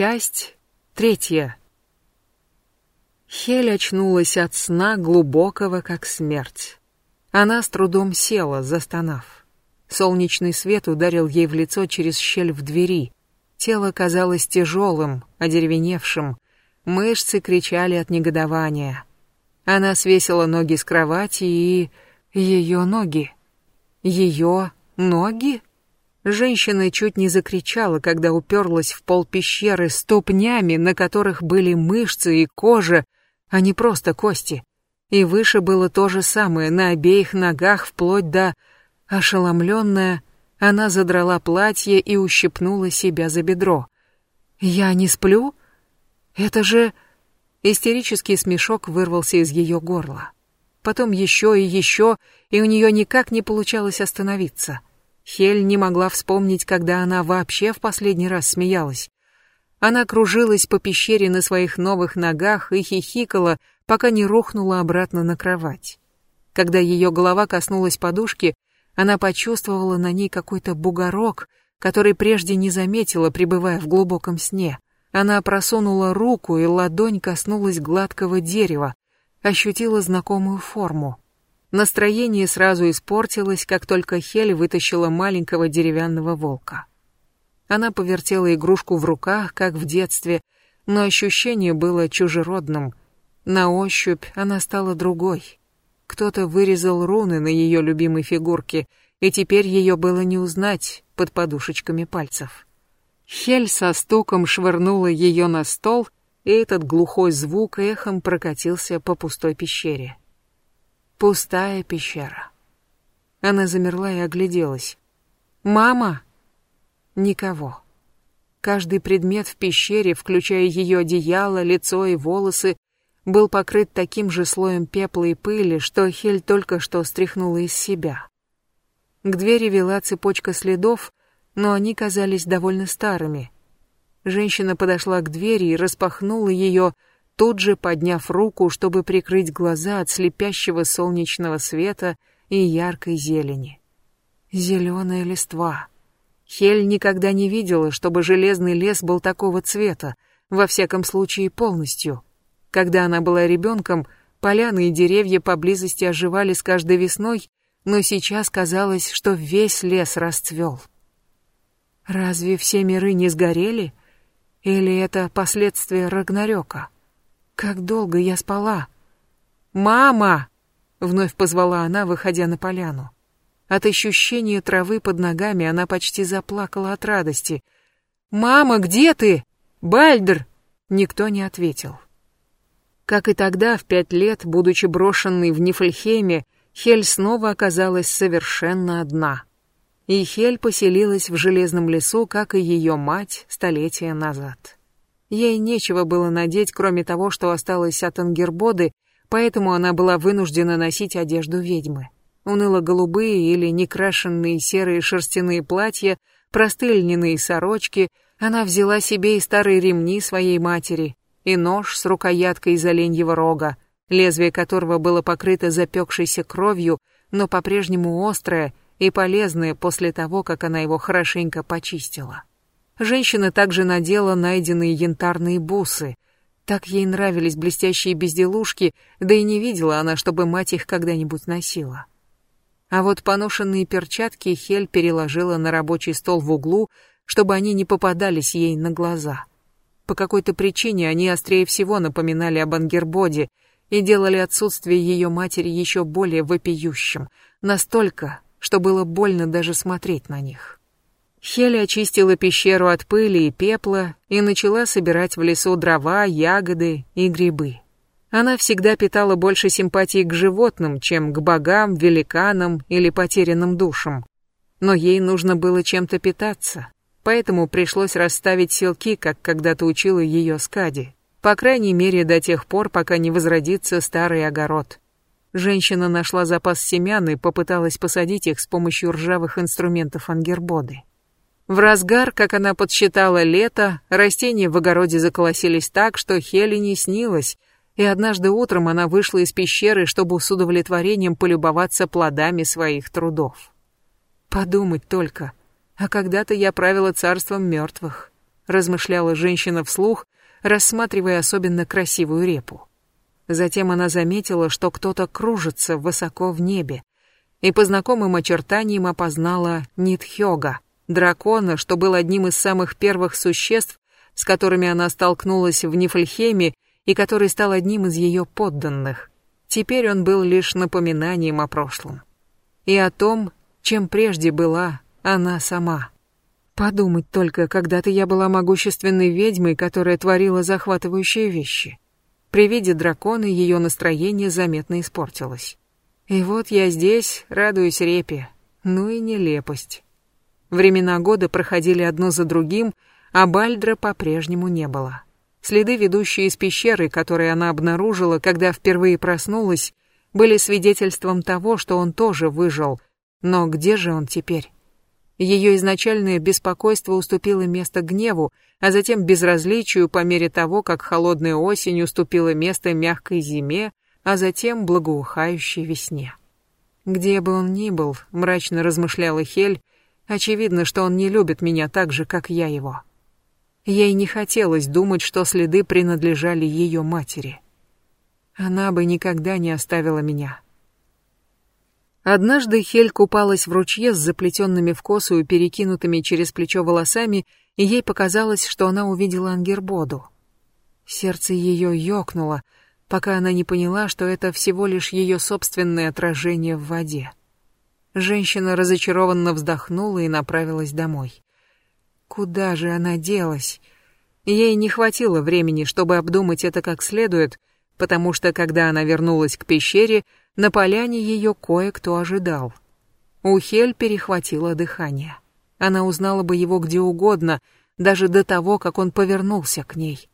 Часть третья. Хель очнулась от сна глубокого, как смерть. Она с трудом села, застонав. Солнечный свет ударил ей в лицо через щель в двери. Тело казалось тяжелым, одеревеневшим. Мышцы кричали от негодования. Она свесила ноги с кровати и... Ее ноги. Ее ноги? Женщина чуть не закричала, когда уперлась в пол пещеры ступнями, на которых были мышцы и кожа, а не просто кости. И выше было то же самое, на обеих ногах, вплоть до... Ошеломленная, она задрала платье и ущипнула себя за бедро. «Я не сплю? Это же...» Истерический смешок вырвался из ее горла. Потом еще и еще, и у нее никак не получалось остановиться. Хель не могла вспомнить, когда она вообще в последний раз смеялась. Она кружилась по пещере на своих новых ногах и хихикала, пока не рухнула обратно на кровать. Когда ее голова коснулась подушки, она почувствовала на ней какой-то бугорок, который прежде не заметила, пребывая в глубоком сне. Она просунула руку, и ладонь коснулась гладкого дерева, ощутила знакомую форму. Настроение сразу испортилось, как только Хель вытащила маленького деревянного волка. Она повертела игрушку в руках, как в детстве, но ощущение было чужеродным. На ощупь она стала другой. Кто-то вырезал руны на ее любимой фигурке, и теперь ее было не узнать под подушечками пальцев. Хель со стуком швырнула ее на стол, и этот глухой звук эхом прокатился по пустой пещере. Пустая пещера. Она замерла и огляделась. «Мама!» Никого. Каждый предмет в пещере, включая ее одеяло, лицо и волосы, был покрыт таким же слоем пепла и пыли, что Хель только что стряхнула из себя. К двери вела цепочка следов, но они казались довольно старыми. Женщина подошла к двери и распахнула ее, тут же подняв руку, чтобы прикрыть глаза от слепящего солнечного света и яркой зелени. Зеленая листва. Хель никогда не видела, чтобы железный лес был такого цвета, во всяком случае полностью. Когда она была ребенком, поляны и деревья поблизости оживали с каждой весной, но сейчас казалось, что весь лес расцвел. Разве все миры не сгорели? Или это последствия Рагнарёка? Как долго я спала? «Мама!» — вновь позвала она, выходя на поляну. От ощущения травы под ногами она почти заплакала от радости. «Мама, где ты? Бальдер!» Никто не ответил. Как и тогда, в пять лет, будучи брошенной в Нифльхейме, Хель снова оказалась совершенно одна. И Хель поселилась в Железном лесу, как и ее мать, столетия назад. Ей нечего было надеть, кроме того, что осталось от Ангербоды, поэтому она была вынуждена носить одежду ведьмы. Уныло-голубые или некрашенные серые шерстяные платья, простые льняные сорочки, она взяла себе и старые ремни своей матери, и нож с рукояткой из оленьего рога, лезвие которого было покрыто запекшейся кровью, но по-прежнему острое и полезное после того, как она его хорошенько почистила. Женщина также надела найденные янтарные бусы. Так ей нравились блестящие безделушки, да и не видела она, чтобы мать их когда-нибудь носила. А вот поношенные перчатки Хель переложила на рабочий стол в углу, чтобы они не попадались ей на глаза. По какой-то причине они острее всего напоминали об Ангербоде и делали отсутствие ее матери еще более вопиющим, настолько, что было больно даже смотреть на них. Хеля очистила пещеру от пыли и пепла и начала собирать в лесу дрова, ягоды и грибы. Она всегда питала больше симпатии к животным, чем к богам, великанам или потерянным душам. Но ей нужно было чем-то питаться, поэтому пришлось расставить селки, как когда-то учила ее Скади. По крайней мере, до тех пор, пока не возродится старый огород. Женщина нашла запас семян и попыталась посадить их с помощью ржавых инструментов ангербоды. В разгар, как она подсчитала лето, растения в огороде заколосились так, что Хелли не снилось, и однажды утром она вышла из пещеры, чтобы с удовлетворением полюбоваться плодами своих трудов. Подумать только, а когда-то я правила царством мертвых. размышляла женщина вслух, рассматривая особенно красивую репу. Затем она заметила, что кто-то кружится высоко в небе, и по знакомым очертаниям опознала Нитхёга, дракона, что был одним из самых первых существ, с которыми она столкнулась в Нифльхеме и который стал одним из ее подданных. Теперь он был лишь напоминанием о прошлом. И о том, чем прежде была она сама. Подумать только, когда-то я была могущественной ведьмой, которая творила захватывающие вещи. При виде дракона ее настроение заметно испортилось. И вот я здесь, радуюсь репе. Ну и нелепость. Времена года проходили одно за другим, а Бальдра по-прежнему не было. Следы, ведущие из пещеры, которые она обнаружила, когда впервые проснулась, были свидетельством того, что он тоже выжил. Но где же он теперь? Ее изначальное беспокойство уступило место гневу, а затем безразличию по мере того, как холодная осень уступила место мягкой зиме, а затем благоухающей весне. Где бы он ни был, мрачно размышляла Хель, очевидно, что он не любит меня так же, как я его. Ей не хотелось думать, что следы принадлежали ее матери. Она бы никогда не оставила меня. Однажды Хель купалась в ручье с заплетенными в косу и перекинутыми через плечо волосами, и ей показалось, что она увидела Ангербоду. Сердце ее ёкнуло, пока она не поняла, что это всего лишь ее собственное отражение в воде. Женщина разочарованно вздохнула и направилась домой. Куда же она делась? Ей не хватило времени, чтобы обдумать это как следует, потому что, когда она вернулась к пещере, на поляне ее кое-кто ожидал. У Хель перехватило дыхание. Она узнала бы его где угодно, даже до того, как он повернулся к ней.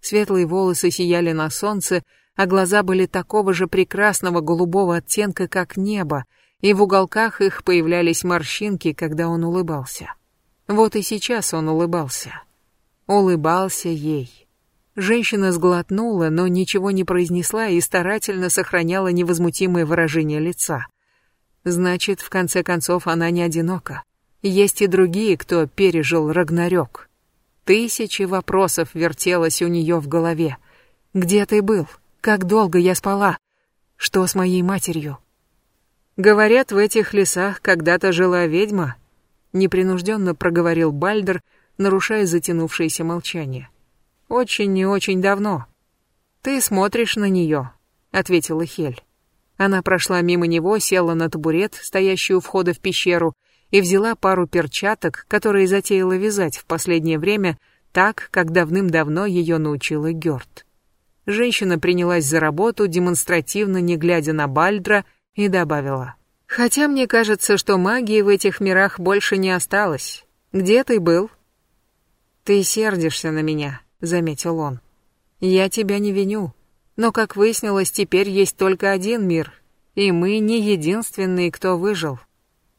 Светлые волосы сияли на солнце, а глаза были такого же прекрасного голубого оттенка, как небо, и в уголках их появлялись морщинки, когда он улыбался. Вот и сейчас он улыбался. Улыбался ей. Женщина сглотнула, но ничего не произнесла и старательно сохраняла невозмутимое выражение лица. Значит, в конце концов, она не одинока. Есть и другие, кто пережил Рагнарёк. Тысячи вопросов вертелось у нее в голове. Где ты был? Как долго я спала? Что с моей матерью? Говорят, в этих лесах когда-то жила ведьма, непринужденно проговорил Бальдер, нарушая затянувшееся молчание. Очень и очень давно. Ты смотришь на нее, ответила Хель. Она прошла мимо него, села на табурет, стоящий у входа в пещеру, и взяла пару перчаток, которые затеяла вязать в последнее время так, как давным-давно ее научила Гёрд. Женщина принялась за работу, демонстративно не глядя на Бальдра, и добавила. Хотя мне кажется, что магии в этих мирах больше не осталось. Где ты был? Ты сердишься на меня, заметил он. Я тебя не виню. Но, как выяснилось, теперь есть только один мир, и мы не единственные, кто выжил.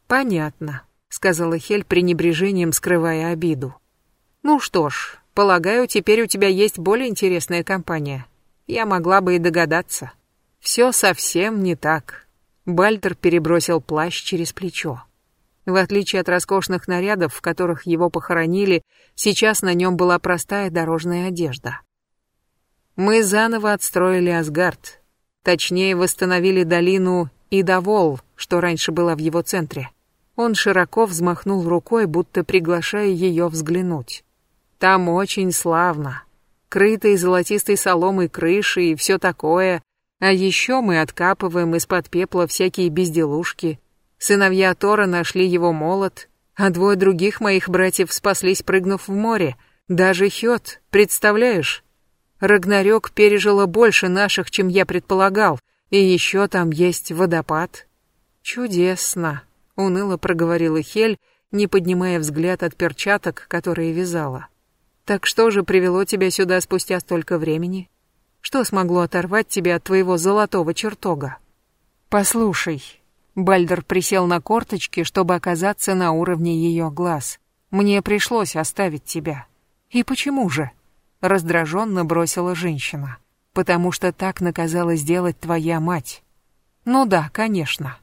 Понятно, сказала Хель пренебрежением, скрывая обиду. Ну что ж, полагаю, теперь у тебя есть более интересная компания. Я могла бы и догадаться. Все совсем не так. Бальтер перебросил плащ через плечо. В отличие от роскошных нарядов, в которых его похоронили, сейчас на нем была простая дорожная одежда. Мы заново отстроили Асгард. Точнее, восстановили долину Идавол, что раньше была в его центре. Он широко взмахнул рукой, будто приглашая ее взглянуть. Там очень славно. Крытые золотистой соломой крыши и все такое, а еще мы откапываем из-под пепла всякие безделушки. Сыновья Тора нашли его молот, а двое других моих братьев спаслись, прыгнув в море. Даже Хёд, представляешь? Рагнарёк пережила больше наших, чем я предполагал, и еще там есть водопад. Чудесно, уныло проговорила Хель, не поднимая взгляд от перчаток, которые вязала. Так что же привело тебя сюда спустя столько времени? Что смогло оторвать тебя от твоего золотого чертога? Послушай. Бальдер присел на корточки, чтобы оказаться на уровне ее глаз. Мне пришлось оставить тебя. И почему же? Раздраженно бросила женщина. Потому что так наказала сделать твоя мать. Ну да, конечно.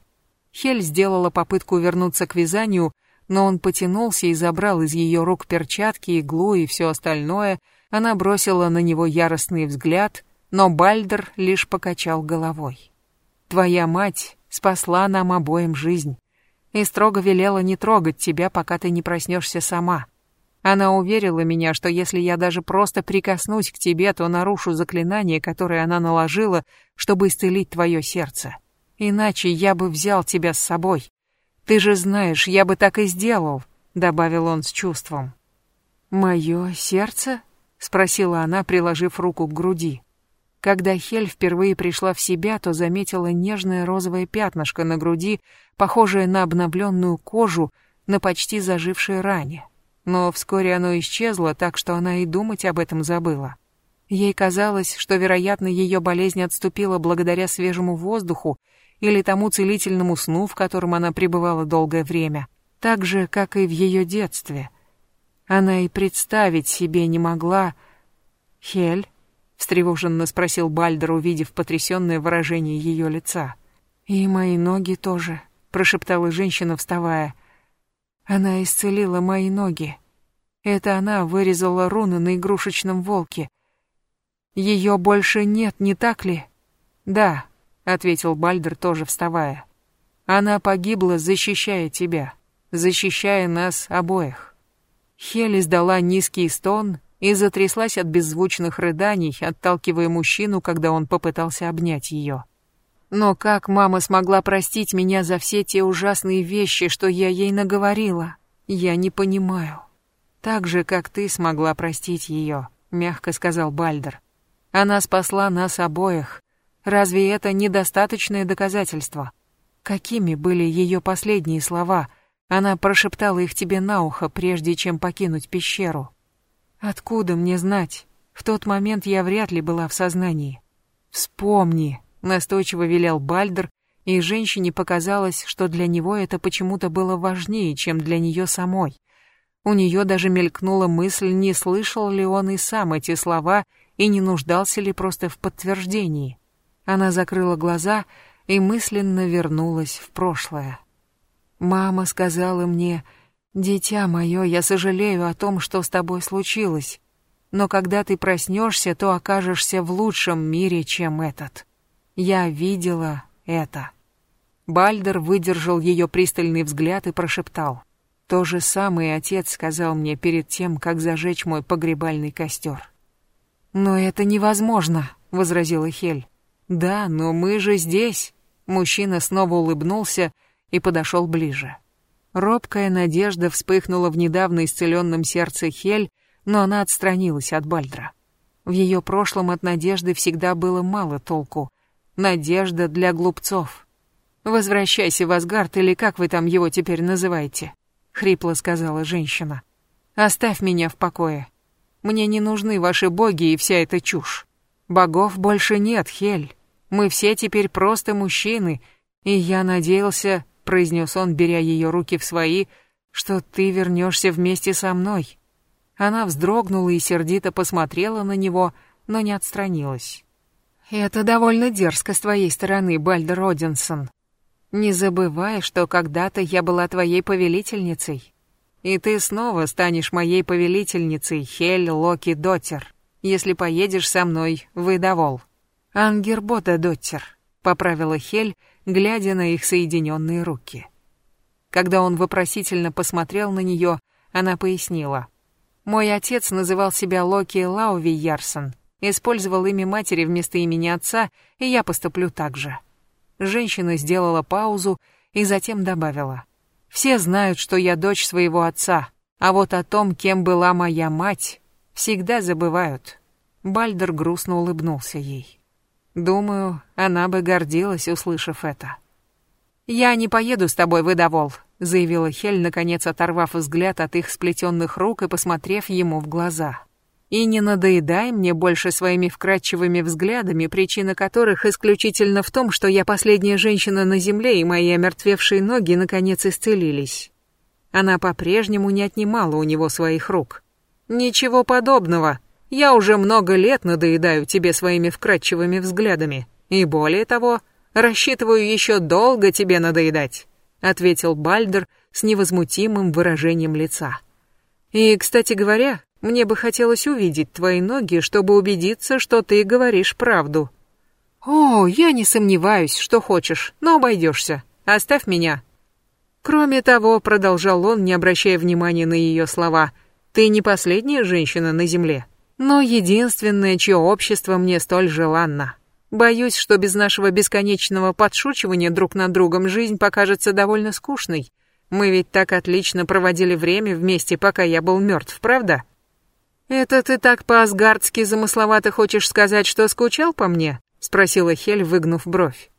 Хель сделала попытку вернуться к вязанию, но он потянулся и забрал из ее рук перчатки, иглу и все остальное. Она бросила на него яростный взгляд, но Бальдер лишь покачал головой. «Твоя мать спасла нам обоим жизнь и строго велела не трогать тебя, пока ты не проснешься сама. Она уверила меня, что если я даже просто прикоснусь к тебе, то нарушу заклинание, которое она наложила, чтобы исцелить твое сердце. Иначе я бы взял тебя с собой. Ты же знаешь, я бы так и сделал, добавил он с чувством. Мое сердце? спросила она, приложив руку к груди. Когда Хель впервые пришла в себя, то заметила нежное розовое пятнышко на груди, похожее на обновленную кожу на почти зажившей ране. Но вскоре оно исчезло, так что она и думать об этом забыла. Ей казалось, что, вероятно, ее болезнь отступила благодаря свежему воздуху или тому целительному сну, в котором она пребывала долгое время, так же, как и в ее детстве. Она и представить себе не могла... «Хель?» — встревоженно спросил Бальдер, увидев потрясенное выражение ее лица. «И мои ноги тоже», — прошептала женщина, вставая. «Она исцелила мои ноги. Это она вырезала руны на игрушечном волке. Ее больше нет, не так ли?» «Да», ответил Бальдер, тоже вставая. Она погибла, защищая тебя, защищая нас обоих. Хель издала низкий стон и затряслась от беззвучных рыданий, отталкивая мужчину, когда он попытался обнять ее. Но как мама смогла простить меня за все те ужасные вещи, что я ей наговорила? Я не понимаю. Так же, как ты смогла простить ее, мягко сказал Бальдер. Она спасла нас обоих, Разве это недостаточное доказательство? Какими были ее последние слова? Она прошептала их тебе на ухо, прежде чем покинуть пещеру. Откуда мне знать? В тот момент я вряд ли была в сознании. Вспомни, настойчиво велел Бальдер, и женщине показалось, что для него это почему-то было важнее, чем для нее самой. У нее даже мелькнула мысль, не слышал ли он и сам эти слова и не нуждался ли просто в подтверждении. Она закрыла глаза и мысленно вернулась в прошлое. Мама сказала мне, «Дитя мое, я сожалею о том, что с тобой случилось, но когда ты проснешься, то окажешься в лучшем мире, чем этот. Я видела это». Бальдер выдержал ее пристальный взгляд и прошептал. «То же самое отец сказал мне перед тем, как зажечь мой погребальный костер». «Но это невозможно», — возразила Хель. «Да, но мы же здесь!» Мужчина снова улыбнулся и подошел ближе. Робкая надежда вспыхнула в недавно исцеленном сердце Хель, но она отстранилась от Бальдра. В ее прошлом от надежды всегда было мало толку. Надежда для глупцов. «Возвращайся в Асгард, или как вы там его теперь называете?» — хрипло сказала женщина. «Оставь меня в покое. Мне не нужны ваши боги и вся эта чушь. Богов больше нет, Хель. Мы все теперь просто мужчины, и я надеялся, произнес он, беря ее руки в свои, что ты вернешься вместе со мной. Она вздрогнула и сердито посмотрела на него, но не отстранилась. Это довольно дерзко с твоей стороны, Бальдер Одинсон. Не забывай, что когда-то я была твоей повелительницей. И ты снова станешь моей повелительницей, Хель Локи Доттер, если поедешь со мной в Идовол. «Ангербота, доттер», — поправила Хель, глядя на их соединенные руки. Когда он вопросительно посмотрел на нее, она пояснила. «Мой отец называл себя Локи Лауви Ярсон, использовал имя матери вместо имени отца, и я поступлю так же». Женщина сделала паузу и затем добавила. «Все знают, что я дочь своего отца, а вот о том, кем была моя мать, всегда забывают». Бальдер грустно улыбнулся ей. Думаю, она бы гордилась, услышав это. «Я не поеду с тобой, выдовол», — заявила Хель, наконец оторвав взгляд от их сплетенных рук и посмотрев ему в глаза. «И не надоедай мне больше своими вкрадчивыми взглядами, причина которых исключительно в том, что я последняя женщина на земле, и мои омертвевшие ноги наконец исцелились». Она по-прежнему не отнимала у него своих рук. «Ничего подобного», я уже много лет надоедаю тебе своими вкрадчивыми взглядами. И более того, рассчитываю еще долго тебе надоедать», — ответил Бальдер, с невозмутимым выражением лица. «И, кстати говоря, мне бы хотелось увидеть твои ноги, чтобы убедиться, что ты говоришь правду». «О, я не сомневаюсь, что хочешь, но обойдешься. Оставь меня». Кроме того, продолжал он, не обращая внимания на ее слова, ты не последняя женщина на земле, но единственная, чье общество мне столь желанно. Боюсь, что без нашего бесконечного подшучивания друг над другом жизнь покажется довольно скучной. Мы ведь так отлично проводили время вместе, пока я был мертв, правда? Это ты так по-асгардски замысловато хочешь сказать, что скучал по мне? спросила Хель, выгнув бровь.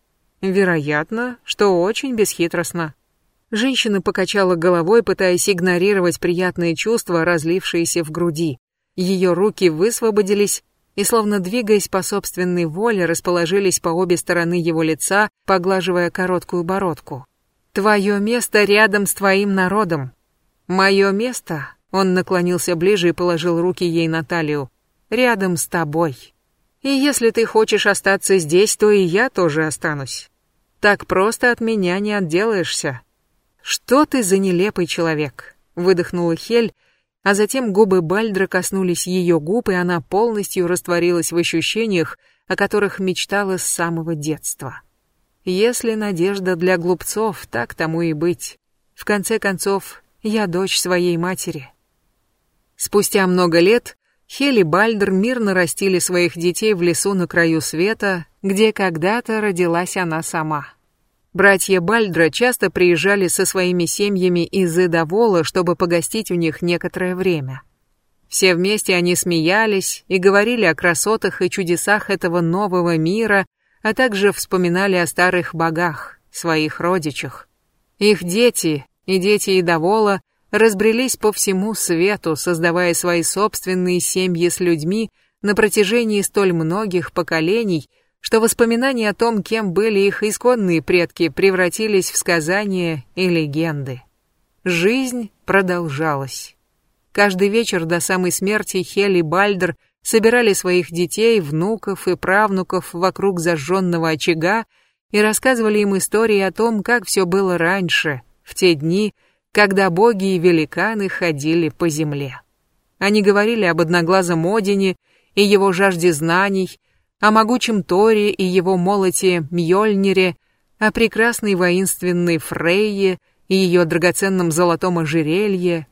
Вероятно, что очень бесхитростно. Женщина покачала головой, пытаясь игнорировать приятные чувства, разлившиеся в груди. Ее руки высвободились и, словно двигаясь по собственной воле, расположились по обе стороны его лица, поглаживая короткую бородку. «Твое место рядом с твоим народом. Мое место...» Он наклонился ближе и положил руки ей на талию. «Рядом с тобой. И если ты хочешь остаться здесь, то и я тоже останусь. Так просто от меня не отделаешься. «Что ты за нелепый человек?» — выдохнула Хель, а затем губы Бальдра коснулись ее губ, и она полностью растворилась в ощущениях, о которых мечтала с самого детства. Если надежда для глупцов, так тому и быть. В конце концов, я дочь своей матери. Спустя много лет Хель и Бальдер мирно растили своих детей в лесу на краю света, где когда-то родилась она сама. Братья Бальдра часто приезжали со своими семьями из Эдовола, чтобы погостить у них некоторое время. Все вместе они смеялись и говорили о красотах и чудесах этого нового мира, а также вспоминали о старых богах, своих родичах. Их дети и дети Идовола разбрелись по всему свету, создавая свои собственные семьи с людьми на протяжении столь многих поколений, что воспоминания о том, кем были их исконные предки, превратились в сказания и легенды. Жизнь продолжалась. Каждый вечер до самой смерти Хель и Бальдер собирали своих детей, внуков и правнуков вокруг зажженного очага и рассказывали им истории о том, как все было раньше, в те дни, когда боги и великаны ходили по земле. Они говорили об одноглазом Одине и его жажде знаний, о могучем Торе и его молоте Мьёльнире, о прекрасной воинственной Фрейе и ее драгоценном золотом ожерелье.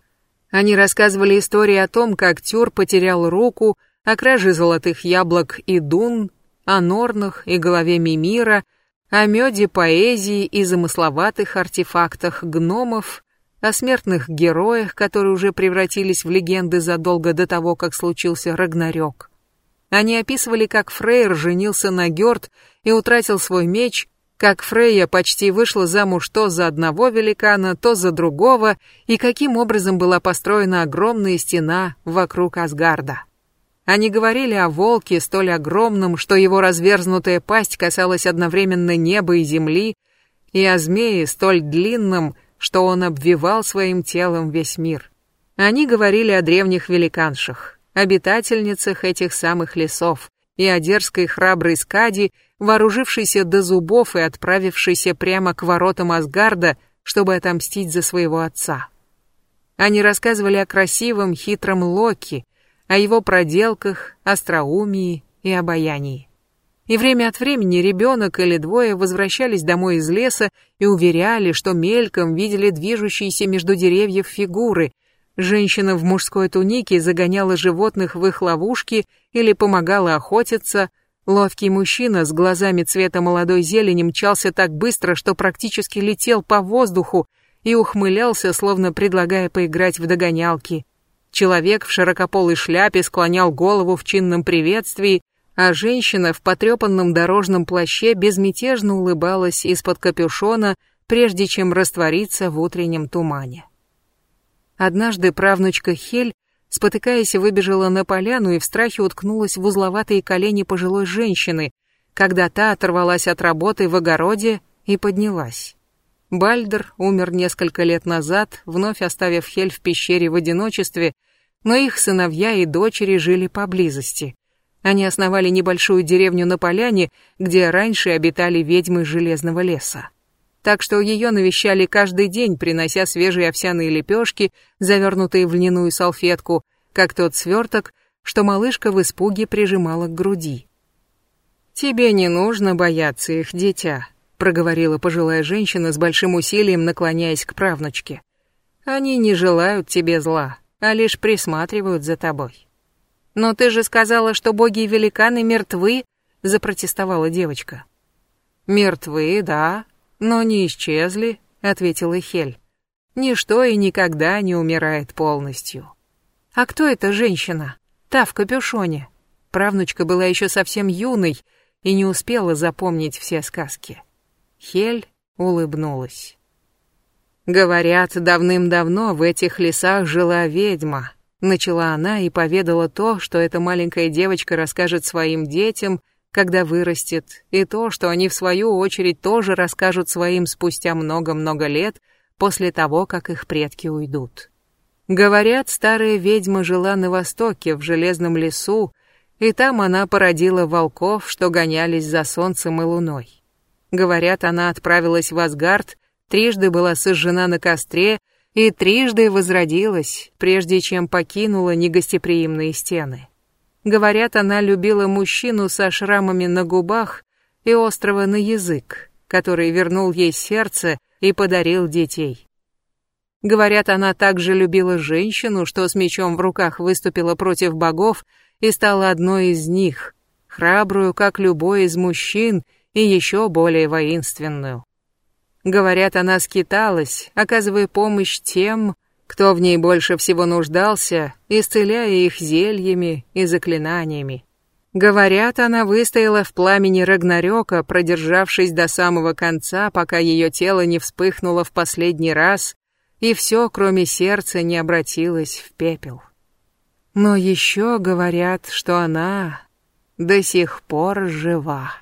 Они рассказывали истории о том, как Тюр потерял руку, о краже золотых яблок и дун, о норнах и голове Мимира, о меде поэзии и замысловатых артефактах гномов, о смертных героях, которые уже превратились в легенды задолго до того, как случился Рагнарёк. Они описывали, как Фрейр женился на Гёрд и утратил свой меч, как Фрейя почти вышла замуж то за одного великана, то за другого, и каким образом была построена огромная стена вокруг Асгарда. Они говорили о волке, столь огромном, что его разверзнутая пасть касалась одновременно неба и земли, и о змее, столь длинном, что он обвивал своим телом весь мир. Они говорили о древних великаншах, обитательницах этих самых лесов, и о дерзкой храброй Скади, вооружившейся до зубов и отправившейся прямо к воротам Асгарда, чтобы отомстить за своего отца. Они рассказывали о красивом, хитром Локи, о его проделках, остроумии и обаянии. И время от времени ребенок или двое возвращались домой из леса и уверяли, что мельком видели движущиеся между деревьев фигуры — Женщина в мужской тунике загоняла животных в их ловушки или помогала охотиться. Ловкий мужчина с глазами цвета молодой зелени мчался так быстро, что практически летел по воздуху и ухмылялся, словно предлагая поиграть в догонялки. Человек в широкополой шляпе склонял голову в чинном приветствии, а женщина в потрепанном дорожном плаще безмятежно улыбалась из-под капюшона, прежде чем раствориться в утреннем тумане. Однажды правнучка Хель, спотыкаясь, выбежала на поляну и в страхе уткнулась в узловатые колени пожилой женщины, когда та оторвалась от работы в огороде и поднялась. Бальдер умер несколько лет назад, вновь оставив Хель в пещере в одиночестве, но их сыновья и дочери жили поблизости. Они основали небольшую деревню на поляне, где раньше обитали ведьмы Железного леса. Так что ее навещали каждый день, принося свежие овсяные лепешки, завернутые в льняную салфетку, как тот сверток, что малышка в испуге прижимала к груди. «Тебе не нужно бояться их, дитя», — проговорила пожилая женщина с большим усилием, наклоняясь к правнучке. «Они не желают тебе зла, а лишь присматривают за тобой». «Но ты же сказала, что боги и великаны мертвы», — запротестовала девочка. «Мертвы, да, но не исчезли», — ответила Хель. «Ничто и никогда не умирает полностью». «А кто эта женщина? Та в капюшоне?» Правнучка была еще совсем юной и не успела запомнить все сказки. Хель улыбнулась. «Говорят, давным-давно в этих лесах жила ведьма», начала она и поведала то, что эта маленькая девочка расскажет своим детям — когда вырастет, и то, что они в свою очередь тоже расскажут своим спустя много-много лет после того, как их предки уйдут. Говорят, старая ведьма жила на востоке, в железном лесу, и там она породила волков, что гонялись за солнцем и луной. Говорят, она отправилась в Асгард, трижды была сожжена на костре и трижды возродилась, прежде чем покинула негостеприимные стены. Говорят, она любила мужчину со шрамами на губах и острого на язык, который вернул ей сердце и подарил детей. Говорят, она также любила женщину, что с мечом в руках выступила против богов и стала одной из них, храбрую, как любой из мужчин, и еще более воинственную. Говорят, она скиталась, оказывая помощь тем, кто в ней больше всего нуждался, исцеляя их зельями и заклинаниями. Говорят, она выстояла в пламени Рагнарёка, продержавшись до самого конца, пока ее тело не вспыхнуло в последний раз, и все, кроме сердца, не обратилось в пепел. Но еще говорят, что она до сих пор жива.